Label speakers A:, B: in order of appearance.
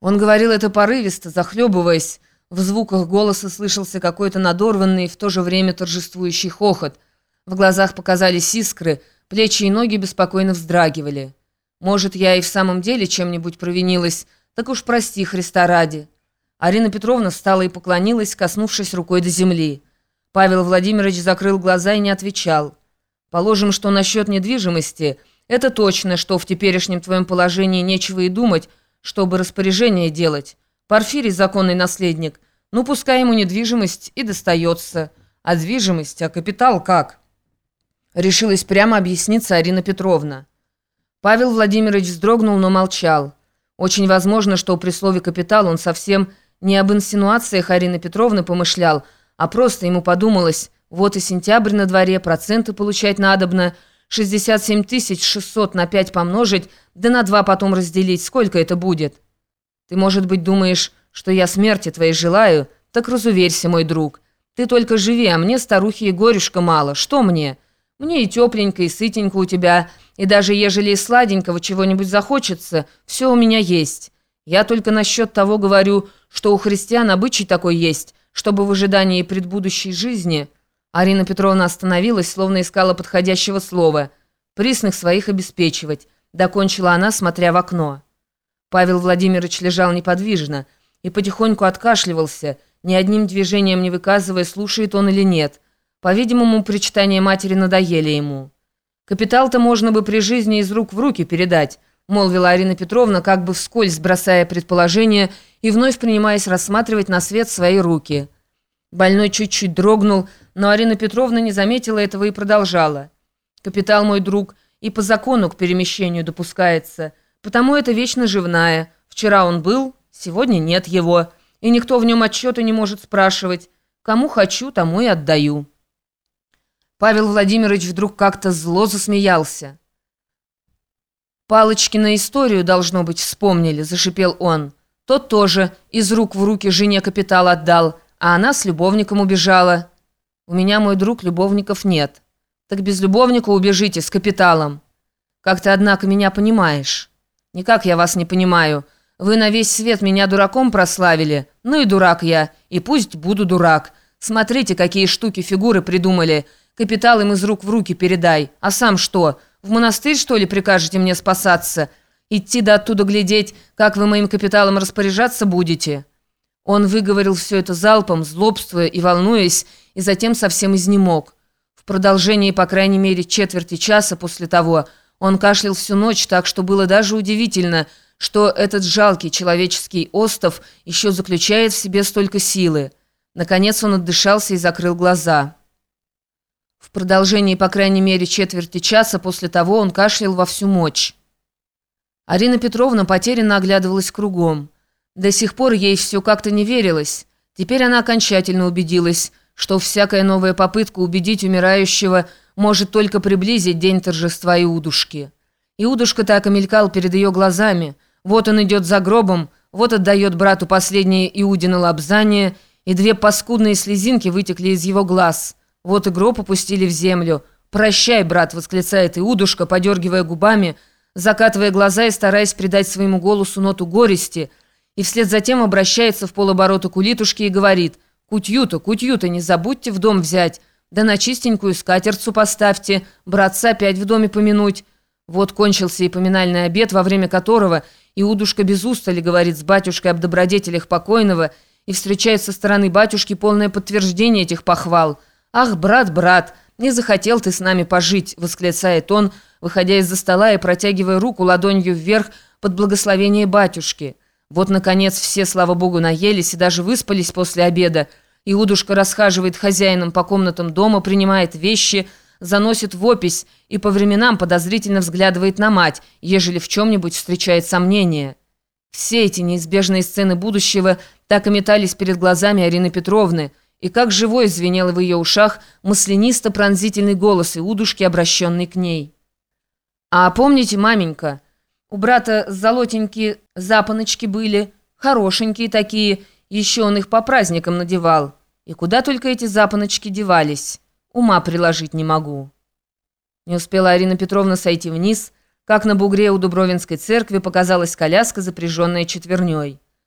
A: Он говорил это порывисто, захлебываясь. В звуках голоса слышался какой-то надорванный, в то же время торжествующий хохот. В глазах показались искры, плечи и ноги беспокойно вздрагивали. «Может, я и в самом деле чем-нибудь провинилась, так уж прости, Христа ради». Арина Петровна встала и поклонилась, коснувшись рукой до земли. Павел Владимирович закрыл глаза и не отвечал. «Положим, что насчет недвижимости, это точно, что в теперешнем твоем положении нечего и думать, чтобы распоряжение делать. Порфирий законный наследник. Ну, пускай ему недвижимость и достается. А движимость, а капитал как? Решилась прямо объясниться Арина Петровна. Павел Владимирович вздрогнул, но молчал. Очень возможно, что при слове «капитал» он совсем не об инсинуациях Арины Петровны помышлял, а просто ему подумалось, вот и сентябрь на дворе, проценты получать надобно – 67 600 на 5 помножить, да на 2 потом разделить. Сколько это будет? Ты, может быть, думаешь, что я смерти твоей желаю? Так разуверься, мой друг. Ты только живи, а мне, старухи и горюшка, мало. Что мне? Мне и тепленько, и сытенько у тебя, и даже ежели и сладенького чего-нибудь захочется, все у меня есть. Я только насчет того говорю, что у христиан обычай такой есть, чтобы в ожидании предбудущей жизни... Арина Петровна остановилась, словно искала подходящего слова. «Присных своих обеспечивать», — докончила она, смотря в окно. Павел Владимирович лежал неподвижно и потихоньку откашливался, ни одним движением не выказывая, слушает он или нет. По-видимому, причитания матери надоели ему. «Капитал-то можно бы при жизни из рук в руки передать», — молвила Арина Петровна, как бы вскользь бросая предположение и вновь принимаясь рассматривать на свет свои руки. Больной чуть-чуть дрогнул, но Арина Петровна не заметила этого и продолжала. «Капитал, мой друг, и по закону к перемещению допускается, потому это вечно живная. Вчера он был, сегодня нет его, и никто в нем отчета не может спрашивать. Кому хочу, тому и отдаю». Павел Владимирович вдруг как-то зло засмеялся. «Палочки на историю, должно быть, вспомнили», — зашипел он. «Тот тоже из рук в руки жене капитал отдал, а она с любовником убежала». У меня, мой друг, любовников нет. Так без любовника убежите с капиталом. Как ты, однако, меня понимаешь? Никак я вас не понимаю. Вы на весь свет меня дураком прославили. Ну и дурак я, и пусть буду дурак. Смотрите, какие штуки фигуры придумали. Капитал им из рук в руки передай. А сам что, в монастырь, что ли, прикажете мне спасаться? Идти до оттуда глядеть, как вы моим капиталом распоряжаться будете?» Он выговорил все это залпом, злобствуя и волнуясь, и затем совсем изнемог. В продолжении, по крайней мере, четверти часа после того он кашлял всю ночь так, что было даже удивительно, что этот жалкий человеческий остов еще заключает в себе столько силы. Наконец он отдышался и закрыл глаза. В продолжении, по крайней мере, четверти часа после того он кашлял во всю мочь. Арина Петровна потерянно оглядывалась кругом. До сих пор ей все как-то не верилось. Теперь она окончательно убедилась, что всякая новая попытка убедить умирающего может только приблизить день торжества Иудушки. Иудушка так и мелькал перед ее глазами. Вот он идет за гробом, вот отдает брату последнее Иудино лобзание, и две паскудные слезинки вытекли из его глаз. Вот и гроб опустили в землю. «Прощай, брат!» — восклицает Иудушка, подергивая губами, закатывая глаза и стараясь придать своему голосу ноту горести — и вслед за тем обращается в полоборота к улитушке и говорит «Кутью-то, кутью-то не забудьте в дом взять, да на чистенькую скатертцу поставьте, братца опять в доме помянуть». Вот кончился и поминальный обед, во время которого Иудушка без устали говорит с батюшкой об добродетелях покойного и встречает со стороны батюшки полное подтверждение этих похвал. «Ах, брат, брат, не захотел ты с нами пожить!» — восклицает он, выходя из-за стола и протягивая руку ладонью вверх под благословение батюшки. Вот, наконец, все, слава богу, наелись и даже выспались после обеда. Иудушка расхаживает хозяином по комнатам дома, принимает вещи, заносит в опись и по временам подозрительно взглядывает на мать, ежели в чем-нибудь встречает сомнения. Все эти неизбежные сцены будущего так и метались перед глазами Арины Петровны, и как живой звенел в ее ушах маслянисто-пронзительный голос Иудушки, обращенный к ней. «А помните, маменька?» У брата золотенькие запоночки были, хорошенькие такие, еще он их по праздникам надевал. И куда только эти запоночки девались, ума приложить не могу. Не успела Арина Петровна сойти вниз, как на бугре у Дубровинской церкви показалась коляска, запряженная четверней.